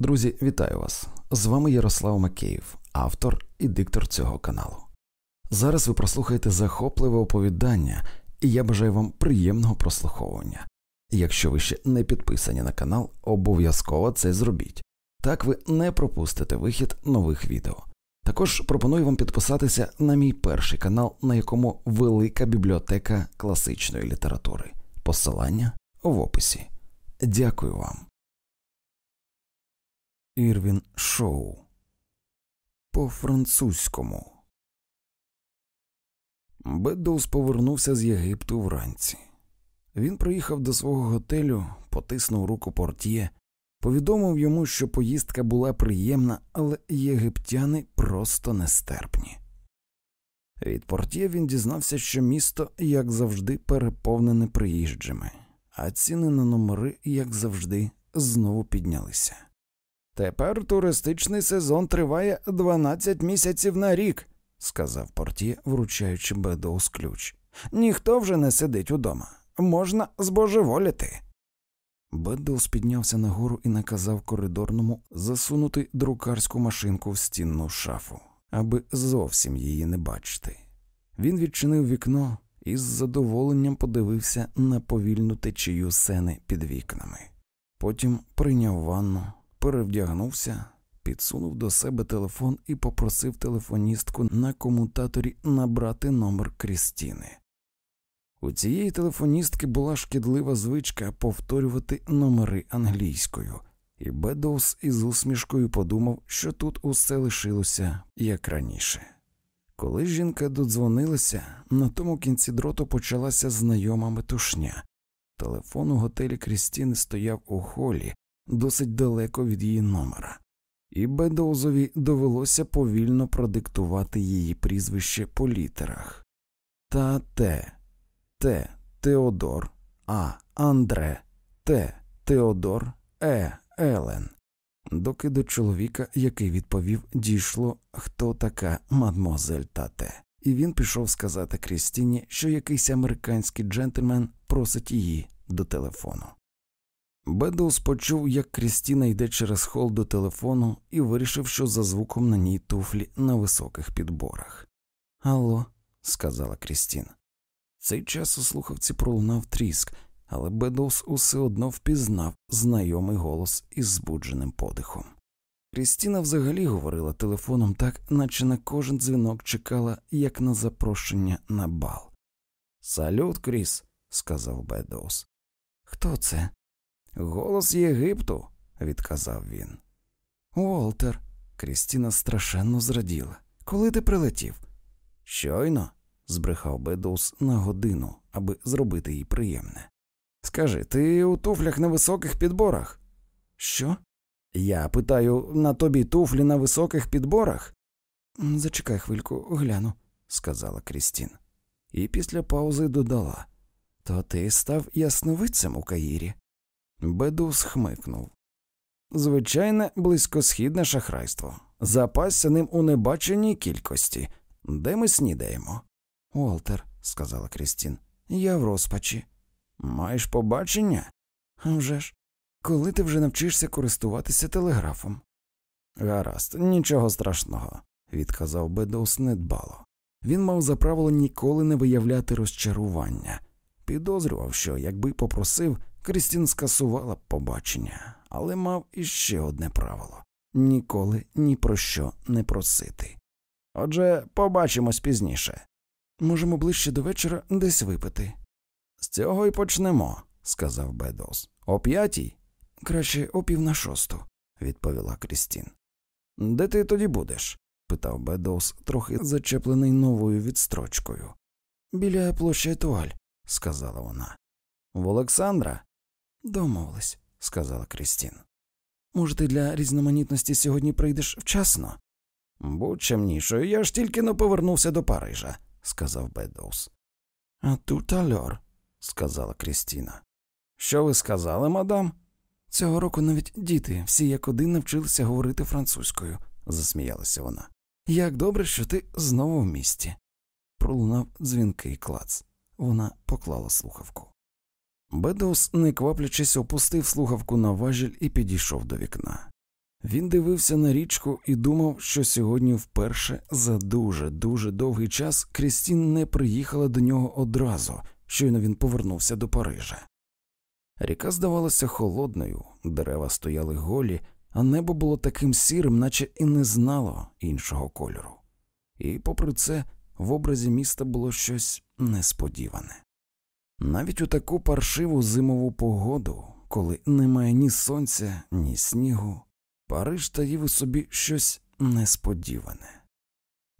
Друзі, вітаю вас! З вами Ярослав Макеїв, автор і диктор цього каналу. Зараз ви прослухаєте захопливе оповідання, і я бажаю вам приємного прослуховування. Якщо ви ще не підписані на канал, обов'язково це зробіть. Так ви не пропустите вихід нових відео. Також пропоную вам підписатися на мій перший канал, на якому велика бібліотека класичної літератури. Посилання в описі. Дякую вам. Ірвін Шоу по французькому. Беддоус повернувся з Єгипту вранці. Він приїхав до свого готелю, потиснув руку портьє, повідомив йому, що поїздка була приємна, але єгиптяни просто нестерпні. Від портьє він дізнався, що місто, як завжди, переповнене приїжджими, а ціни на номери, як завжди, знову піднялися. Тепер туристичний сезон триває 12 місяців на рік, сказав портє, вручаючи Бедоус ключ. Ніхто вже не сидить удома. Можна збожеволіти. Бедоус піднявся нагору і наказав коридорному засунути друкарську машинку в стінну шафу, аби зовсім її не бачити. Він відчинив вікно і з задоволенням подивився на повільну течію сени під вікнами. Потім прийняв ванну, перевдягнувся, підсунув до себе телефон і попросив телефоністку на комутаторі набрати номер Крістіни. У цієї телефоністки була шкідлива звичка повторювати номери англійською, і Бедоус із усмішкою подумав, що тут усе лишилося як раніше. Коли жінка додзвонилася, на тому кінці дроту почалася знайома метушня. Телефон у готелі Крістіни стояв у холі, досить далеко від її номера, і Бедоузові довелося повільно продиктувати її прізвище по літерах та Т, Т. Теодор, А. Андре, Т. Теодор, Е. Елен. Доки до чоловіка, який відповів, дійшло, хто така мадмозель Тате, і він пішов сказати Крістіні, що якийсь американський джентльмен просить її до телефону. Бедоус почув, як Крістіна йде через хол до телефону і вирішив, що за звуком на ній туфлі на високих підборах. Алло, сказала Крістіна. Цей час у слухавці пролунав тріск, але Бедоус усе одно впізнав знайомий голос із збудженим подихом. Крістіна взагалі говорила телефоном так, наче на кожен дзвінок чекала, як на запрошення на бал. Салют, Кріс, сказав Бедоус. Хто це? Голос Єгипту, відказав він. Уолтер, Крістіна страшенно зраділа. Коли ти прилетів? Щойно, збрехав Бедоус на годину, аби зробити їй приємне. Скажи, ти у туфлях на високих підборах? Що? Я питаю на тобі туфлі на високих підборах? Зачекай хвильку, гляну, сказала Крістін. І після паузи додала То ти став ясновидцем у Каїрі. Бедус хмикнув. Звичайне близькосхідне шахрайство. Запасся ним у небаченій кількості. Де ми снідаємо? Уолтер, сказала Крістін, я в розпачі. Маєш побачення? «А вже ж, коли ти вже навчишся користуватися телеграфом? Гаразд, нічого страшного, відказав Бедоус недбало. Він мав за правило ніколи не виявляти розчарування. Підозрював, що, якби попросив, Крістін скасувала б побачення, але мав іще одне правило ніколи ні про що не просити. Отже, побачимось пізніше. Можемо ближче до вечора десь випити. З цього й почнемо, сказав Бедос. О п'ятій? Краще о пів на шосту, відповіла Крістін. Де ти тоді будеш? питав Бедос, трохи зачеплений новою відстрочкою. Біля площі Етуаль, сказала вона. В Олександра? Домовились, сказала Крістін. Може, ти для різноманітності сьогодні прийдеш вчасно? Будь чемнішою, я ж тільки не повернувся до Парижа, сказав Бедоус. А тут альор, сказала Крістіна. Що ви сказали, мадам? Цього року навіть діти всі як один навчилися говорити французькою, засміялася вона. Як добре, що ти знову в місті. Пролунав дзвінкий клац. Вона поклала слухавку. Бедоус, не кваплячись, опустив слухавку на важіль і підійшов до вікна. Він дивився на річку і думав, що сьогодні вперше за дуже дуже довгий час Крістін не приїхала до нього одразу, щойно він повернувся до Парижа. Ріка здавалася холодною, дерева стояли голі, а небо було таким сірим, наче і не знало іншого кольору. І, попри це, в образі міста було щось несподіване. Навіть у таку паршиву зимову погоду, коли немає ні сонця, ні снігу, Париж таїв у собі щось несподіване.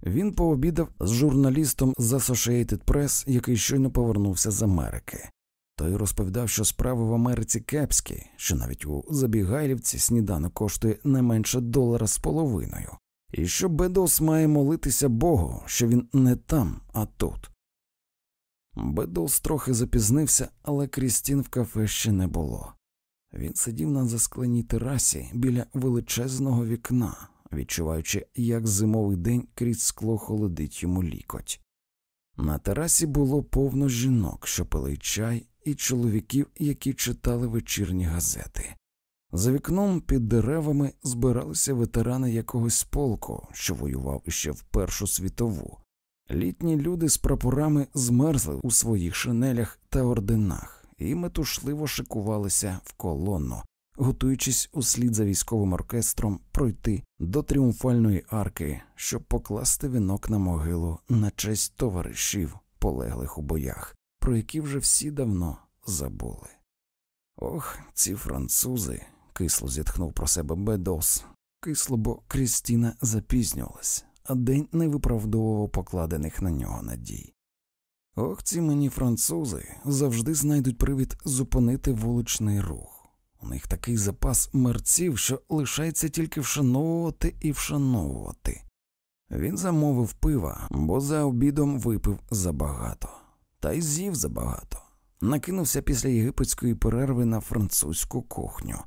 Він пообідав з журналістом з Associated Press, який щойно повернувся з Америки. Той розповідав, що справи в Америці кепські, що навіть у Забігайлівці сніданок коштує не менше долара з половиною, і що Бедос має молитися Богу, що він не там, а тут. Бедос трохи запізнився, але Крістін в кафе ще не було. Він сидів на заскленій терасі біля величезного вікна, відчуваючи, як зимовий день крізь скло холодить йому лікоть. На терасі було повно жінок, що пили чай, і чоловіків, які читали вечірні газети. За вікном під деревами збиралися ветерани якогось полку, що воював іще в Першу світову. Літні люди з прапорами змерзли у своїх шинелях та орденах і метушливо шикувалися в колонну, готуючись услід за військовим оркестром пройти до тріумфальної арки, щоб покласти вінок на могилу на честь товаришів, полеглих у боях, про які вже всі давно забули. Ох, ці французи, кисло зітхнув про себе Бедос. Кисло, бо Крістіна запізнювалась, а день не виправдовував покладених на нього надій. Ох, ці мені французи завжди знайдуть привід зупинити вуличний рух. У них такий запас мерців, що лишається тільки вшановувати і вшановувати. Він замовив пива, бо за обідом випив забагато, та й з'їв забагато. Накинувся після єгипетської перерви на французьку кухню.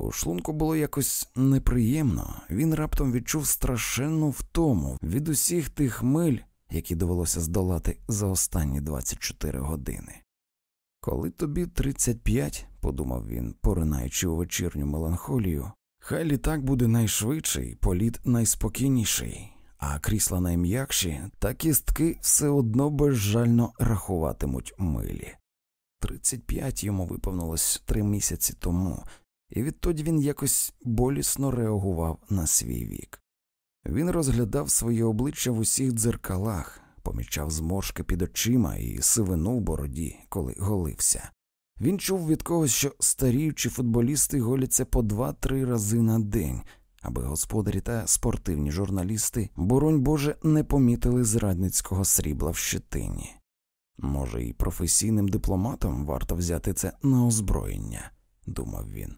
У шлунку було якось неприємно, він раптом відчув страшенну втому від усіх тих миль, які довелося здолати за останні 24 години. Коли тобі 35, подумав він, поринаючи у вечірню меланхолію, хай літак буде найшвидший, політ найспокійніший, а крісла найм'якші, та кістки все одно безжально рахуватимуть милі. 35 йому виповнилось три місяці тому, і відтоді він якось болісно реагував на свій вік. Він розглядав своє обличчя в усіх дзеркалах, помічав зморшки під очима і сивину в бороді, коли голився. Він чув від когось, що старіючі футболісти голяться по два-три рази на день, аби господарі та спортивні журналісти, боронь Боже, не помітили зрадницького срібла в щетині. Може, і професійним дипломатам варто взяти це на озброєння, думав він.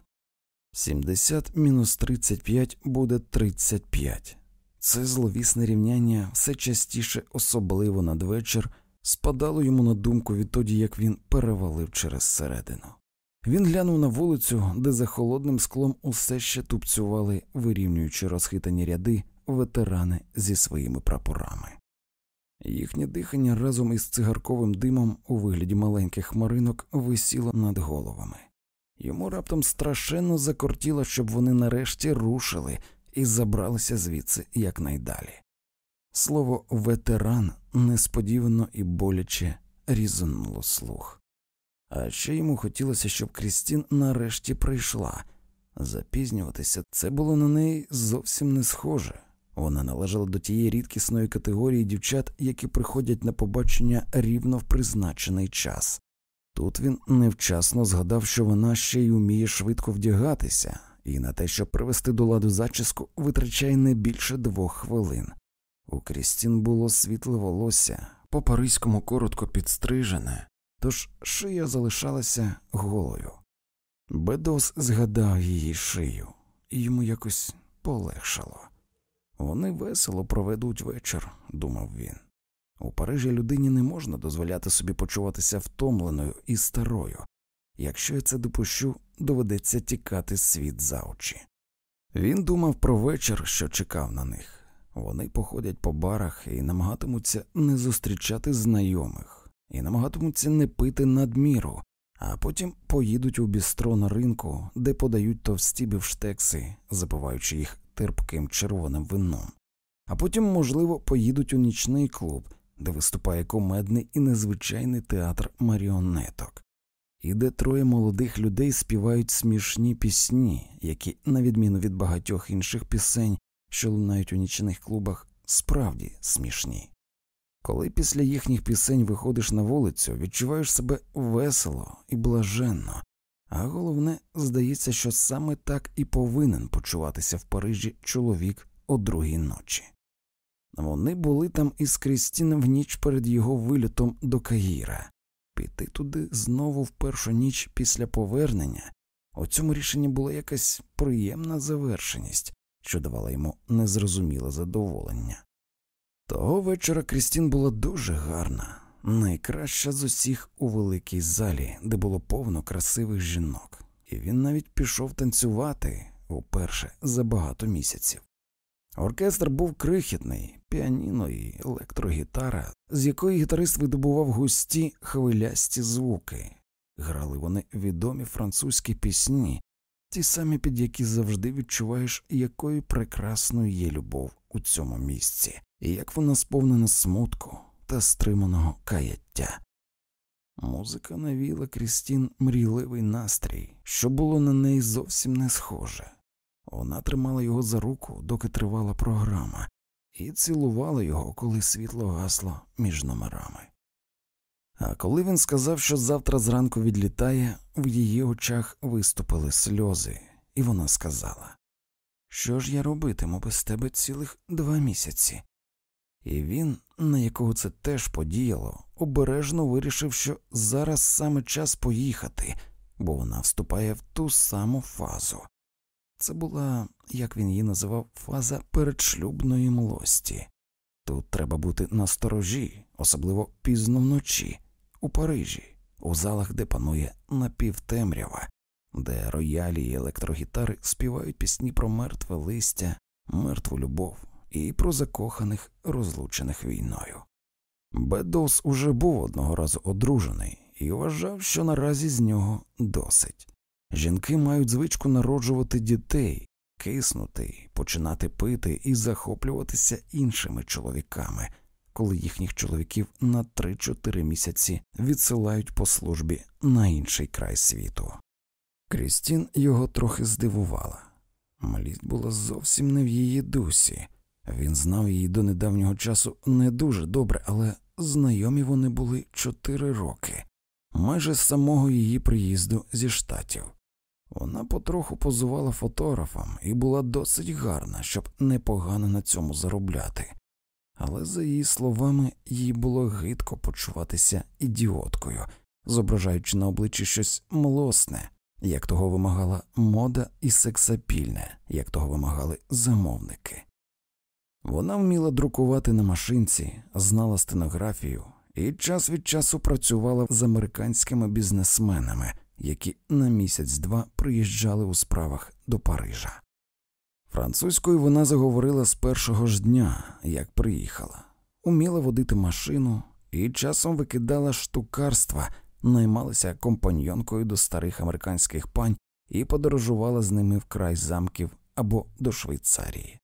70 мінус 35 буде 35. Це зловісне рівняння все частіше, особливо надвечір, спадало йому на думку відтоді, як він перевалив через середину. Він глянув на вулицю, де за холодним склом усе ще тупцювали, вирівнюючи розхитані ряди ветерани зі своїми прапорами. Їхнє дихання разом із цигарковим димом у вигляді маленьких хмаринок висіло над головами. Йому раптом страшенно закортіло, щоб вони нарешті рушили і забралися звідси якнайдалі. Слово ветеран несподівано і боляче різануло слух. А ще йому хотілося, щоб Крістін нарешті прийшла. Запізнюватися це було на неї зовсім не схоже. Вона належала до тієї рідкісної категорії дівчат, які приходять на побачення рівно в призначений час. Тут він невчасно згадав, що вона ще й уміє швидко вдягатися, і на те, щоб привести до ладу зачіску, витрачає не більше двох хвилин. У Крістін було світле волосся, по паризькому коротко підстрижене, тож шия залишалася голою. Бедос згадав її шию, і йому якось полегшало. Вони весело проведуть вечір, думав він. У Парижі людині не можна дозволяти собі почуватися втомленою і старою. Якщо я це допущу, доведеться тікати світ за очі. Він думав про вечір, що чекав на них. Вони походять по барах і намагатимуться не зустрічати знайомих, і намагатимуться не пити надміру, а потім поїдуть у бістро на ринку, де подають товсті бівштекси, запиваючи їх терпким червоним вином. А потім, можливо, поїдуть у нічний клуб, де виступає комедний і незвичайний театр маріонеток, і де троє молодих людей співають смішні пісні, які, на відміну від багатьох інших пісень, що лунають у нічних клубах, справді смішні. Коли після їхніх пісень виходиш на вулицю, відчуваєш себе весело і блаженно, а головне, здається, що саме так і повинен почуватися в Парижі чоловік о другій ночі. Вони були там із Крістіном в ніч перед його вильотом до Каїра. Піти туди знову в першу ніч після повернення. У цьому рішенні була якась приємна завершеність, що давала йому незрозуміле задоволення. Того вечора Крістін була дуже гарна, найкраща з усіх у великій залі, де було повно красивих жінок, і він навіть пішов танцювати уперше за багато місяців. Оркестр був крихітний, піаніно і електрогітара, з якої гітарист видобував густі хвилясті звуки. Грали вони відомі французькі пісні, ті самі, під які завжди відчуваєш, якою прекрасною є любов у цьому місці, і як вона сповнена смутку та стриманого каяття. Музика навіла Крістін мрійливий настрій, що було на неї зовсім не схоже. Вона тримала його за руку, доки тривала програма, і цілувала його, коли світло гасло між номерами. А коли він сказав, що завтра зранку відлітає, в її очах виступили сльози, і вона сказала Що ж я робитиму без тебе цілих два місяці? І він, на якого це теж подіяло, обережно вирішив, що зараз саме час поїхати, бо вона вступає в ту саму фазу. Це була, як він її називав, фаза передшлюбної млості. Тут треба бути насторожі, особливо пізно вночі, у Парижі, у залах, де панує напівтемрява, де роялі і електрогітари співають пісні про мертве листя, мертву любов і про закоханих, розлучених війною. Беддоус уже був одного разу одружений і вважав, що наразі з нього досить. Жінки мають звичку народжувати дітей, киснути, починати пити і захоплюватися іншими чоловіками, коли їхніх чоловіків на 3-4 місяці відсилають по службі на інший край світу. Крістін його трохи здивувала. Малість була зовсім не в її дусі. Він знав її до недавнього часу не дуже добре, але знайомі вони були чотири роки, майже з самого її приїзду зі штатів. Вона потроху позувала фотографам і була досить гарна, щоб непогано на цьому заробляти, але, за її словами, їй було гидко почуватися ідіоткою, зображаючи на обличчі щось млосне, як того вимагала мода і сексапільне, як того вимагали замовники. Вона вміла друкувати на машинці, знала стенографію і час від часу працювала з американськими бізнесменами які на місяць-два приїжджали у справах до Парижа. Французькою вона заговорила з першого ж дня, як приїхала, уміла водити машину і часом викидала штукарства, наймалася компаньонкою до старих американських пань і подорожувала з ними в край замків або до Швейцарії.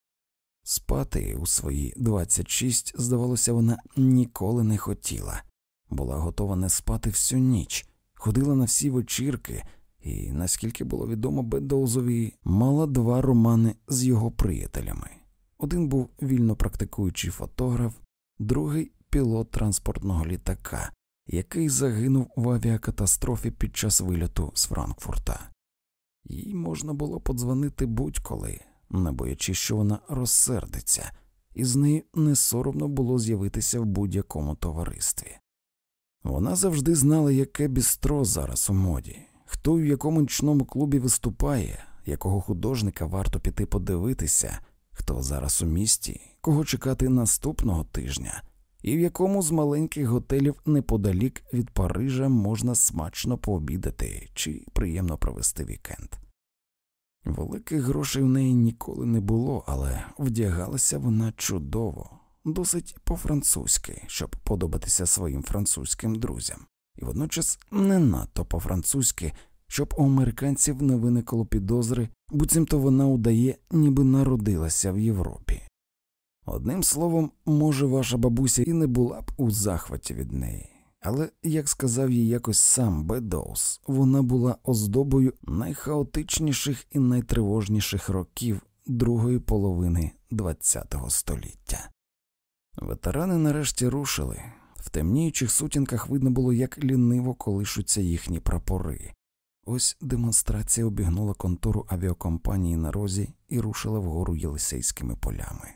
Спати у свої 26, здавалося, вона ніколи не хотіла, була готова не спати всю ніч, ходила на всі вечірки, і, наскільки було відомо Бедоузові, мала два романи з його приятелями. Один був вільно практикуючий фотограф, другий пілот транспортного літака, який загинув в авіакатастрофі під час вильоту з Франкфурта. Їй можна було подзвонити будь-коли, не боячись, що вона розсердиться, і з нею не соромно було з'явитися в будь-якому товаристві. Вона завжди знала, яке бістро зараз у моді, хто в якому нічному клубі виступає, якого художника варто піти подивитися, хто зараз у місті, кого чекати наступного тижня, і в якому з маленьких готелів неподалік від Парижа можна смачно пообідати чи приємно провести вікенд. Великих грошей в неї ніколи не було, але вдягалася вона чудово досить по-французьки, щоб подобатися своїм французьким друзям. і водночас не надто по-французьки, щоб у американців не виникло підозри, буцімто вона удає, ніби народилася в Європі. Одним словом, може, ваша бабуся і не була б у захваті від неї, але, як сказав їй якось сам Бедоус, вона була оздобою найхаотичніших і найтривожніших років другої половини ХХ століття. Ветерани нарешті рушили. В темніючих сутінках видно було, як ліниво колишуться їхні прапори. Ось демонстрація обігнула контору авіакомпанії на розі і рушила вгору Єлисейськими полями.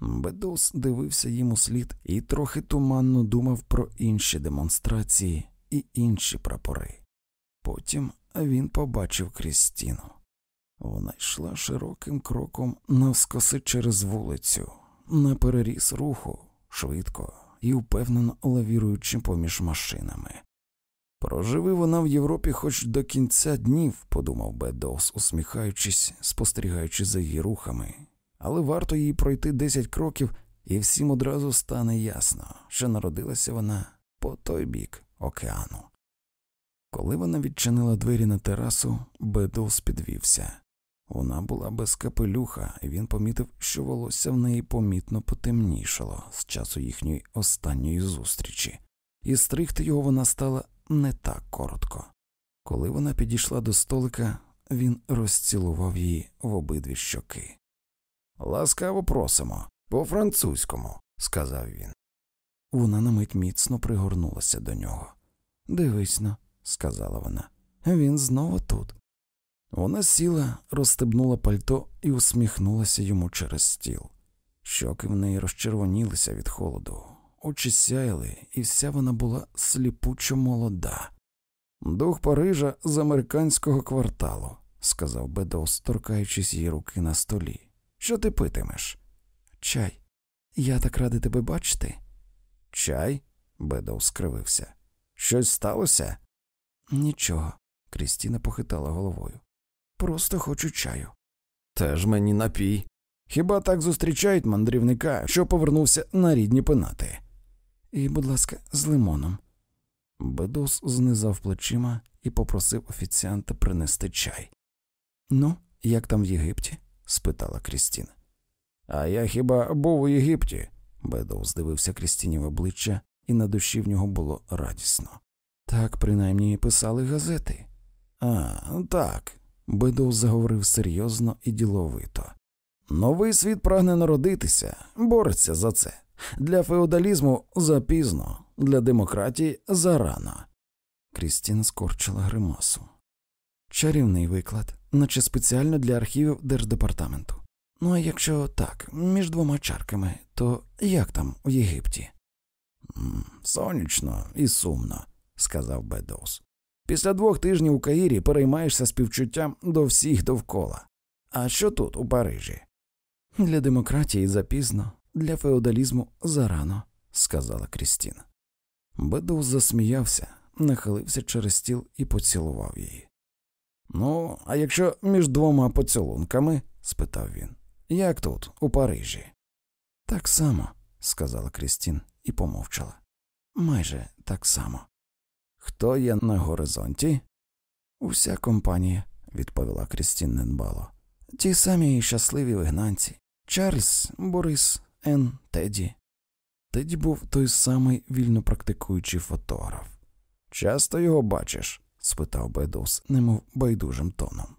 Бедос дивився їм у слід і трохи туманно думав про інші демонстрації і інші прапори. Потім він побачив Крістіну. Вона йшла широким кроком навскоси через вулицю, на переріз руху, швидко і впевнено лавіруючи поміж машинами. Проживи вона в Європі хоч до кінця днів, подумав Бедос, усміхаючись, спостерігаючи за її рухами, але варто їй пройти десять кроків, і всім одразу стане ясно, що народилася вона по той бік океану. Коли вона відчинила двері на терасу, Бедос підвівся. Вона була без капелюха, і він помітив, що волосся в неї помітно потемнішало з часу їхньої останньої зустрічі, і стригти його вона стала не так коротко. Коли вона підійшла до столика, він розцілував її в обидві щоки. Ласкаво просимо, по французькому, сказав він. Вона на мить міцно пригорнулася до нього. Дивись но, сказала вона, він знову тут. Вона сіла, розстебнула пальто і усміхнулася йому через стіл. Щоки в неї розчервонілися від холоду, очі сяяли, і вся вона була сліпучо молода. Дух Парижа з американського кварталу, сказав Бедос, торкаючись її руки на столі. Що ти питимеш? Чай. Я так радий тебе бачити. Чай? Бедоу скривився. Щось сталося? Нічого. Крістіна похитала головою. Просто хочу чаю. Теж мені напій. Хіба так зустрічають мандрівника, що повернувся на рідні пенати? І, будь ласка, з лимоном. Бедос знизав плечима і попросив офіціанта принести чай. Ну, як там в Єгипті? спитала Крістіна. А я хіба був у Єгипті? Бедоус здивився Крістіні в обличчя, і на душі в нього було радісно. Так принаймні писали газети. А, так. Бедоус заговорив серйозно і діловито. Новий світ прагне народитися, бореться за це. Для феодалізму запізно, для демократії зарано. Крістіна скорчила гримасу. Чарівний виклад, наче спеціально для архівів держдепартаменту. Ну а якщо так, між двома чарками, то як там у Єгипті? Сонячно і сумно, сказав Бедоус. Після двох тижнів у Каїрі переймаєшся співчуттям до всіх довкола. А що тут, у Парижі? Для демократії запізно, для феодалізму зарано, сказала Крістіна. Бедоус засміявся, нахилився через стіл і поцілував її. Ну, а якщо між двома поцілунками? спитав він. Як тут, у Парижі? Так само, сказала Крістін і помовчала. Майже так само. Хто є на горизонті? Уся компанія, відповіла Крістін Ненбало. Ті самі щасливі вигнанці Чарльз, Борис, Ен, Теді. Теді був той самий вільно практикуючий фотограф. Часто його бачиш? спитав Бедус, немов байдужим тоном.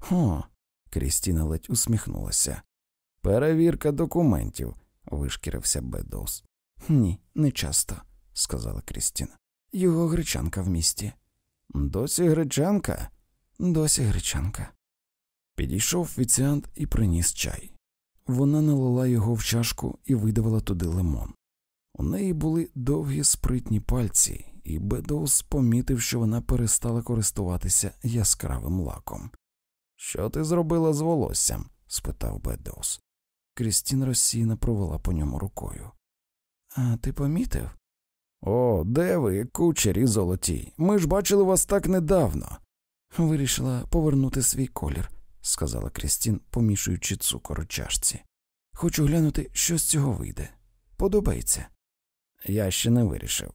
Хо. Крістіна ледь усміхнулася. Перевірка документів, вишкірився Бедос. Ні, не часто, сказала Крістіна. Його гречанка в місті. Досі гречанка? Досі гречанка. Підійшов офіціант і приніс чай. Вона налила його в чашку і видавила туди лимон. У неї були довгі спритні пальці, і Бедоус помітив, що вона перестала користуватися яскравим лаком. Що ти зробила з волоссям? спитав Бедоус. Крістін розсійно провела по ньому рукою. А ти помітив? О, де ви, кучері золоті? Ми ж бачили вас так недавно. Вирішила повернути свій колір, сказала Крістін, помішуючи цукор у чашці. Хочу глянути, що з цього вийде. Подобається. Я ще не вирішив.